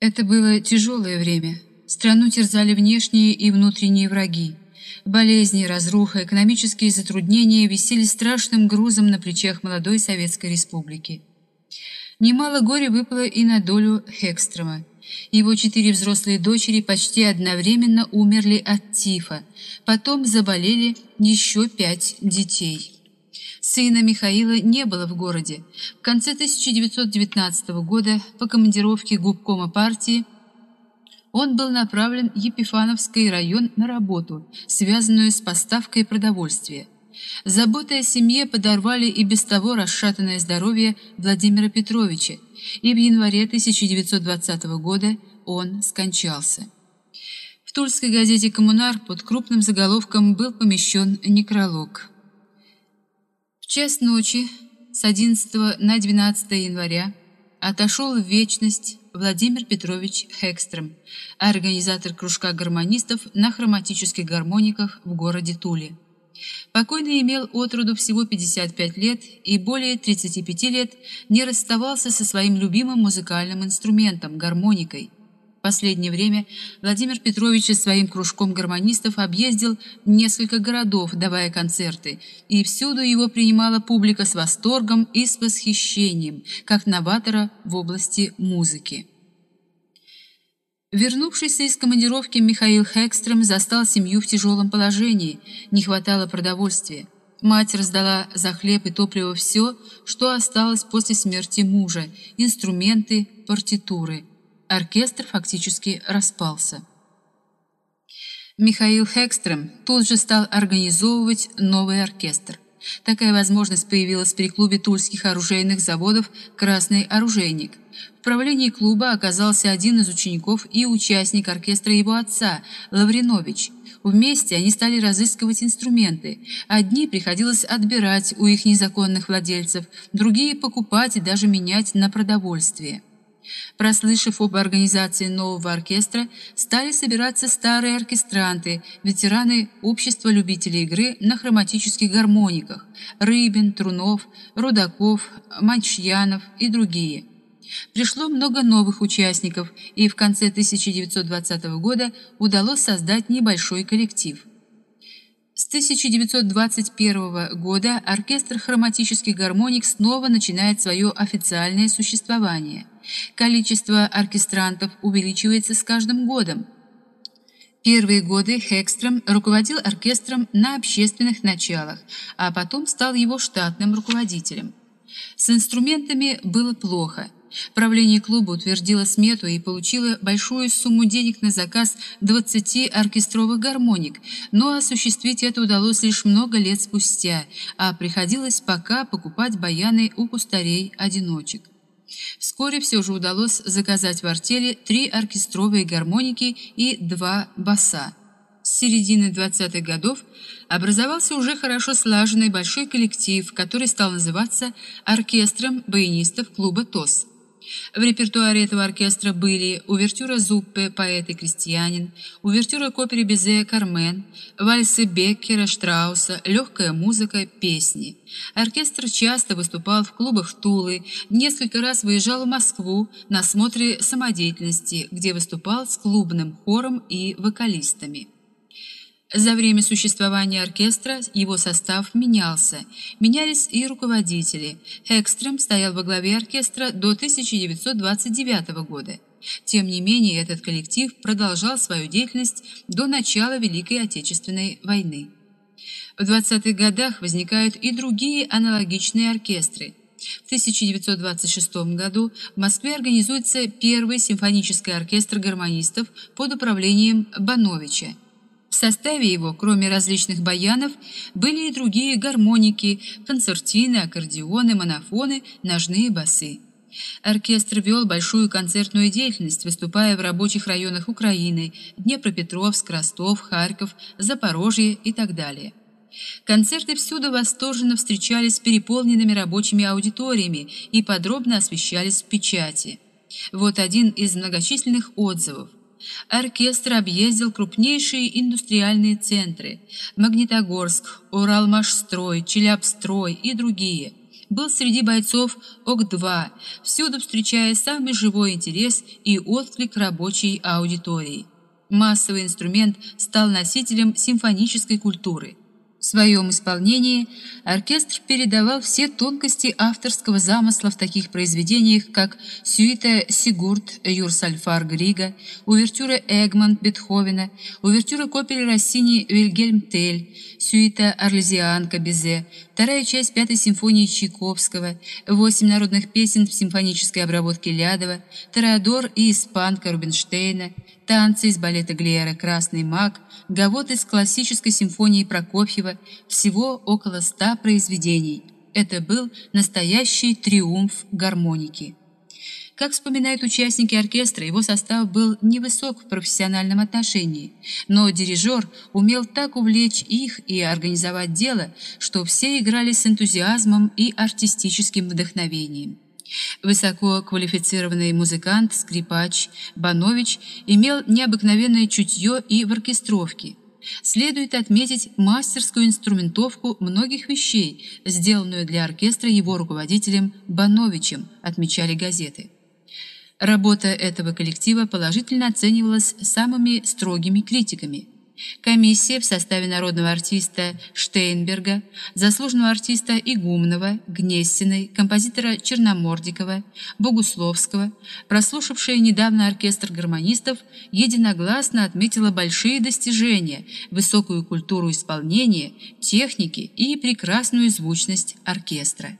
Это было тяжелое время. Страну терзали внешние и внутренние враги. Болезни, разруха, экономические затруднения висели страшным грузом на плечах молодой Советской Республики. Немало горя выпало и на долю Хекстрома. Его четыре взрослые дочери почти одновременно умерли от тифа, потом заболели еще пять детей. Сына Михаила не было в городе. В конце 1919 года по командировке губкома партии он был направлен в Епифановский район на работу, связанную с поставкой продовольствия. Заботы о семье подорвали и без того расшатанное здоровье Владимира Петровича, и в январе 1920 года он скончался. В Тульской газете «Коммунар» под крупным заголовком был помещен некролог. Час ночи с 11 на 12 января отошел в вечность Владимир Петрович Хекстром, организатор кружка гармонистов на хроматических гармониках в городе Туле. Покойный имел от роду всего 55 лет и более 35 лет не расставался со своим любимым музыкальным инструментом – гармоникой. В последнее время Владимир Петрович своим кружком гармонистов объездил несколько городов, давая концерты, и всюду его принимала публика с восторгом и с восхищением, как новатора в области музыки. Вернувшийся из командировки Михаил Хекстрем застал семью в тяжелом положении, не хватало продовольствия. Мать раздала за хлеб и топливо все, что осталось после смерти мужа, инструменты, партитуры. Оркестр фактически распался. Михаил Хекстрем тут же стал организовывать новый оркестр. Такая возможность появилась при клубе тульских оружейных заводов «Красный оружейник», в правлении клуба оказался один из учеников и участник оркестра его отца, Лавринович. Вместе они стали разыскивать инструменты. Одни приходилось отбирать у их незаконных владельцев, другие покупать и даже менять на продовольствие. Прослышав об организации нового оркестра, стали собираться старые оркестранты, ветераны общества любителей игры на хроматических гармониках – Рыбин, Трунов, Рудаков, Манчьянов и другие – Пришло много новых участников, и в конце 1920 года удалось создать небольшой коллектив. С 1921 года оркестр хроматических гармоник снова начинает свое официальное существование. Количество оркестрантов увеличивается с каждым годом. Первые годы Хекстром руководил оркестром на общественных началах, а потом стал его штатным руководителем. С инструментами было плохо – Правление клуба утвердило смету и получило большую сумму денег на заказ 20 оркестровых гармоник, но осуществить это удалось лишь много лет спустя, а приходилось пока покупать баяны у кустарей-одиночек. Вскоре все же удалось заказать в артели три оркестровые гармоники и два баса. С середины 20-х годов образовался уже хорошо слаженный большой коллектив, который стал называться оркестром баянистов клуба ТОС. В репертуаре этого оркестра были увертюра Зуппе «Поэт и крестьянин», увертюра к опере Безе «Кармен», вальсы Беккера, Штрауса, легкая музыка, песни. Оркестр часто выступал в клубах Тулы, несколько раз выезжал в Москву на смотре самодеятельности, где выступал с клубным хором и вокалистами. За время существования оркестра его состав менялся. Менялись и руководители. Экстрем стоял во главе оркестра до 1929 года. Тем не менее, этот коллектив продолжал свою деятельность до начала Великой Отечественной войны. В 20-х годах возникают и другие аналогичные оркестры. В 1926 году в Москве организуется первый симфонический оркестр гармонистов под управлением Бановича – составе его, кроме различных баянов, были и другие гармоники, концертины, аккордеоны, монофоны, ножные басы. Оркестр вел большую концертную деятельность, выступая в рабочих районах Украины, Днепропетровск, Ростов, Харьков, Запорожье и так далее. Концерты всюду восторженно встречались с переполненными рабочими аудиториями и подробно освещались в печати. Вот один из многочисленных отзывов. Оркестр объездил крупнейшие индустриальные центры – Магнитогорск, Уралмашстрой, Челябстрой и другие. был среди бойцов ОК-2, всюду встречая самый живой интерес и отклик рабочей аудитории. Массовый инструмент стал носителем симфонической культуры. В своем исполнении оркестр передавал все тонкости авторского замысла в таких произведениях, как сюита Сигурд Юрсальфар Грига, увертюра Эгмонт Бетховена, увертюра к опере Россини Вильгельм Тель, сюита Арлезианка Безе, вторая часть Пятой симфонии Чайковского, восемь народных песен в симфонической обработке Лядова, Тореадор и Испанка Рубинштейна, танцы из балета Глиера «Красный маг», гавот из классической симфонии Прокофьева, всего около ста произведений. Это был настоящий триумф гармоники. Как вспоминают участники оркестра, его состав был невысок в профессиональном отношении, но дирижер умел так увлечь их и организовать дело, что все играли с энтузиазмом и артистическим вдохновением. Высококвалифицированный музыкант, скрипач Банович имел необыкновенное чутье и в оркестровке. Следует отметить мастерскую инструментовку многих вещей, сделанную для оркестра его руководителем Бановичем, отмечали газеты. Работа этого коллектива положительно оценивалась самыми строгими критиками – Комиссия в составе народного артиста Штейнберга, заслуженного артиста Игумнова, Гнессиной, композитора Черномордикова, Богусловского, прослушавшая недавно оркестр гармонистов, единогласно отметила большие достижения, высокую культуру исполнения, техники и прекрасную звучность оркестра.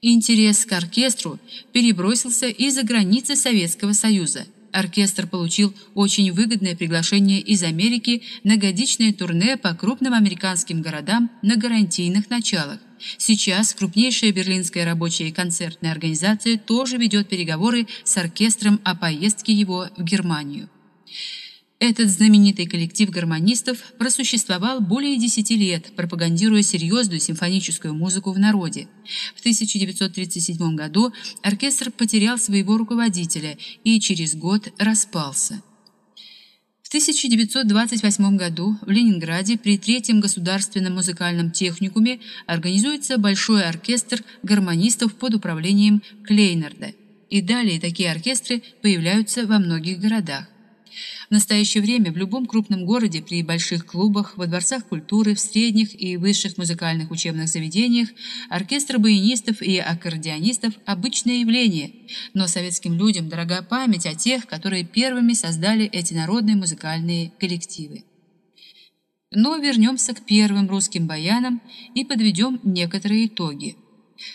Интерес к оркестру перебросился и за границы Советского Союза – оркестр получил очень выгодное приглашение из Америки на годичное турне по крупным американским городам на гарантийных началах. Сейчас крупнейшая берлинская рабочая концертная организация тоже ведет переговоры с оркестром о поездке его в Германию. Этот знаменитый коллектив гармонистов просуществовал более 10 лет, пропагандируя серьезную симфоническую музыку в народе. В 1937 году оркестр потерял своего руководителя и через год распался. В 1928 году в Ленинграде при Третьем государственном музыкальном техникуме организуется большой оркестр гармонистов под управлением Клейнерда. И далее такие оркестры появляются во многих городах. В настоящее время в любом крупном городе при больших клубах, во дворцах культуры, в средних и высших музыкальных учебных заведениях оркестр баянистов и аккордеонистов – обычное явление, но советским людям дорога память о тех, которые первыми создали эти народные музыкальные коллективы. Но вернемся к первым русским баянам и подведем некоторые итоги –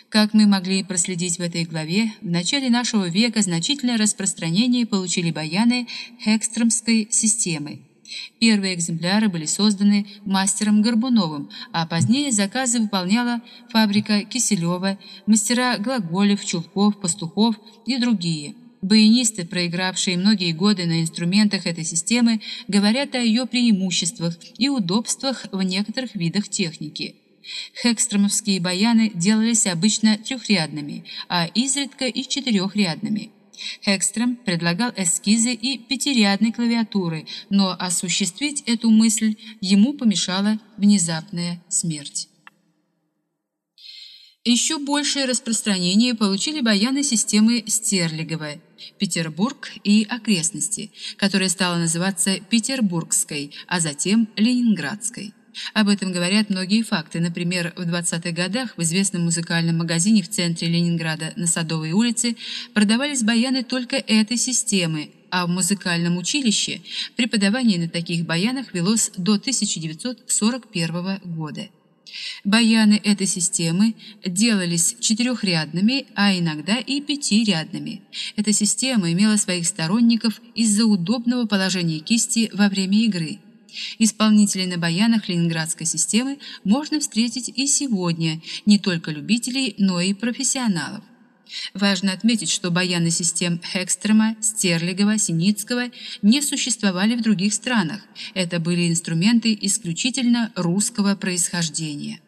как мы могли проследить в этой главе, в начале нашего века значительное распространение получили баяны Хекстромской системы. Первые экземпляры были созданы мастером Горбуновым, а позднее заказы выполняла фабрика Киселева, мастера Глаголев, Чулков, Пастухов и другие. Баянисты, проигравшие многие годы на инструментах этой системы, говорят о ее преимуществах и удобствах в некоторых видах техники. Хекстромовские баяны делались обычно трехрядными, а изредка и четырехрядными. Хекстром предлагал эскизы и пятирядной клавиатуры, но осуществить эту мысль ему помешала внезапная смерть. Еще большее распространение получили баяны системы Стерлигова, Петербург и окрестности, которая стала называться Петербургской, а затем Ленинградской. Об этом говорят многие факты. Например, в 20-х годах в известном музыкальном магазине в центре Ленинграда на Садовой улице продавались баяны только этой системы, а в музыкальном училище преподавание на таких баянах велось до 1941 года. Баяны этой системы делались четырехрядными, а иногда и пятирядными. Эта система имела своих сторонников из-за удобного положения кисти во время игры – Исполнителей на баянах ленинградской системы можно встретить и сегодня, не только любителей, но и профессионалов. Важно отметить, что баяны систем Хекстрема, Стерлигова, Синицкого не существовали в других странах. Это были инструменты исключительно русского происхождения.